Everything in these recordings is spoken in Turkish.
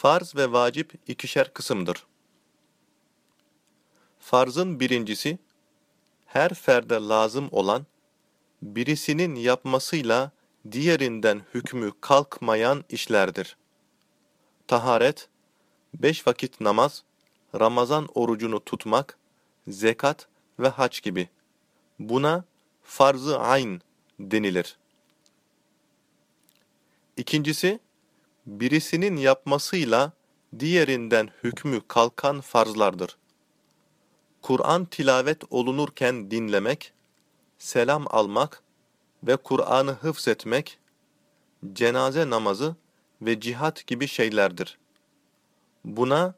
Farz ve vacip ikişer kısımdır. Farzın birincisi, her ferde lazım olan, birisinin yapmasıyla diğerinden hükmü kalkmayan işlerdir. Taharet, beş vakit namaz, Ramazan orucunu tutmak, zekat ve hac gibi. Buna farz-ı ayn denilir. İkincisi, birisinin yapmasıyla diğerinden hükmü kalkan farzlardır. Kur'an tilavet olunurken dinlemek, selam almak ve Kur'an'ı hıfzetmek, cenaze namazı ve cihat gibi şeylerdir. Buna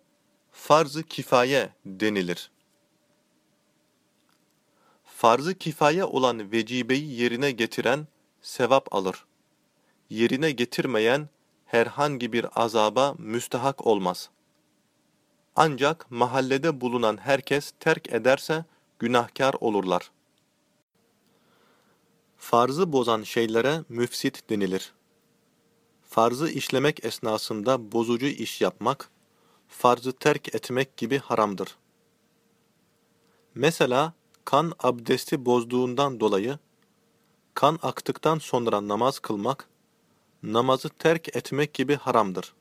farz-ı kifaye denilir. Farz-ı kifaye olan vecibeyi yerine getiren sevap alır. Yerine getirmeyen herhangi bir azaba müstahak olmaz. Ancak mahallede bulunan herkes terk ederse günahkar olurlar. Farzı bozan şeylere müfsit denilir. Farzı işlemek esnasında bozucu iş yapmak, farzı terk etmek gibi haramdır. Mesela kan abdesti bozduğundan dolayı, kan aktıktan sonra namaz kılmak, namazı terk etmek gibi haramdır.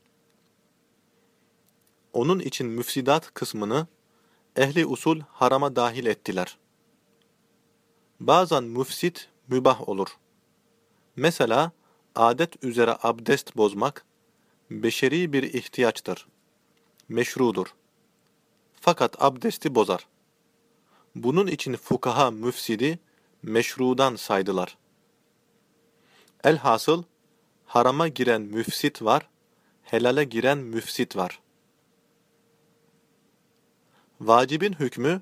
Onun için müfsidat kısmını ehli usul harama dahil ettiler. Bazen müfsit mübah olur. Mesela adet üzere abdest bozmak beşeri bir ihtiyaçtır. Meşrudur. Fakat abdesti bozar. Bunun için fukaha müfsidi meşrudan saydılar. Elhasıl harama giren müfsit var, helale giren müfsit var. Vacibin hükmü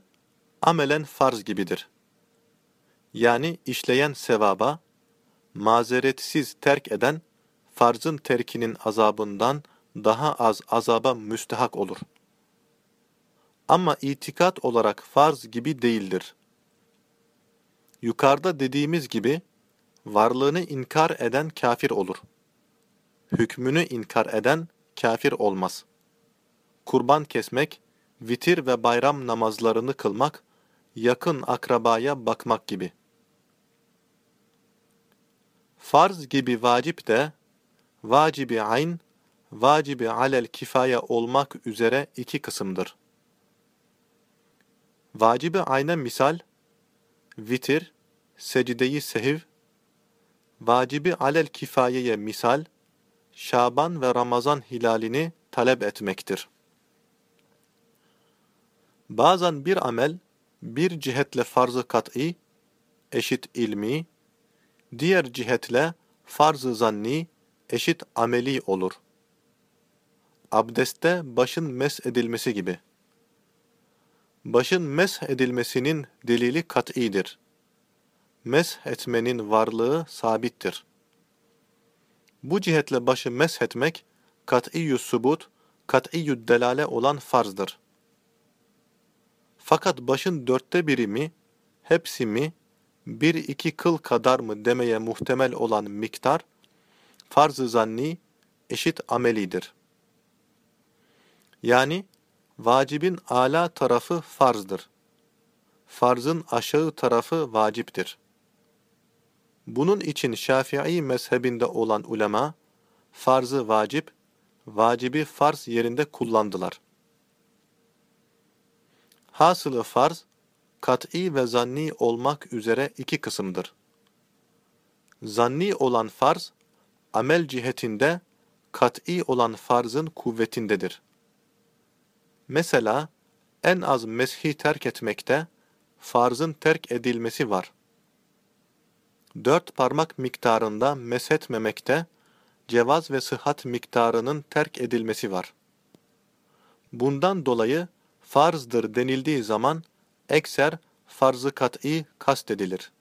amelen farz gibidir. Yani işleyen sevaba, mazeretsiz terk eden farzın terkinin azabından daha az azaba müstehak olur. Ama itikat olarak farz gibi değildir. Yukarıda dediğimiz gibi, varlığını inkar eden kafir olur. Hükmünü inkar eden kafir olmaz. Kurban kesmek, vitir ve bayram namazlarını kılmak, yakın akrabaya bakmak gibi. Farz gibi vacip de, vacibi ayn, vacibi alel kifaya olmak üzere iki kısımdır. Vacibi ayna misal, vitir, secdeyi sehiv, vacibi alel kifayeye misal, Şaban ve Ramazan hilalini talep etmektir. Bazen bir amel, bir cihetle farz-ı kat'i, eşit ilmi, diğer cihetle farz-ı zanni, eşit ameli olur. Abdestte başın mes edilmesi gibi. Başın mes edilmesinin delili kat'idir. Mes etmenin varlığı sabittir. Bu cihetle başı mesh etmek, kat'iyyü subut, kat'iyyü delale olan farzdır. Fakat başın dörtte biri mi, hepsi mi, bir iki kıl kadar mı demeye muhtemel olan miktar, farz-ı zanni eşit amelidir. Yani, vacibin ala tarafı farzdır. Farzın aşağı tarafı vaciptir. Bunun için Şafii mezhebinde olan ulema, farzı vacip, vacibi farz yerinde kullandılar. Hasılı farz, kat'i ve zanni olmak üzere iki kısımdır. Zanni olan farz, amel cihetinde kat'i olan farzın kuvvetindedir. Mesela, en az meshi terk etmekte, farzın terk edilmesi var dört parmak miktarında meshetmemekte, cevaz ve sıhhat miktarının terk edilmesi var. Bundan dolayı farzdır denildiği zaman ekser farz-ı kat'i kastedilir.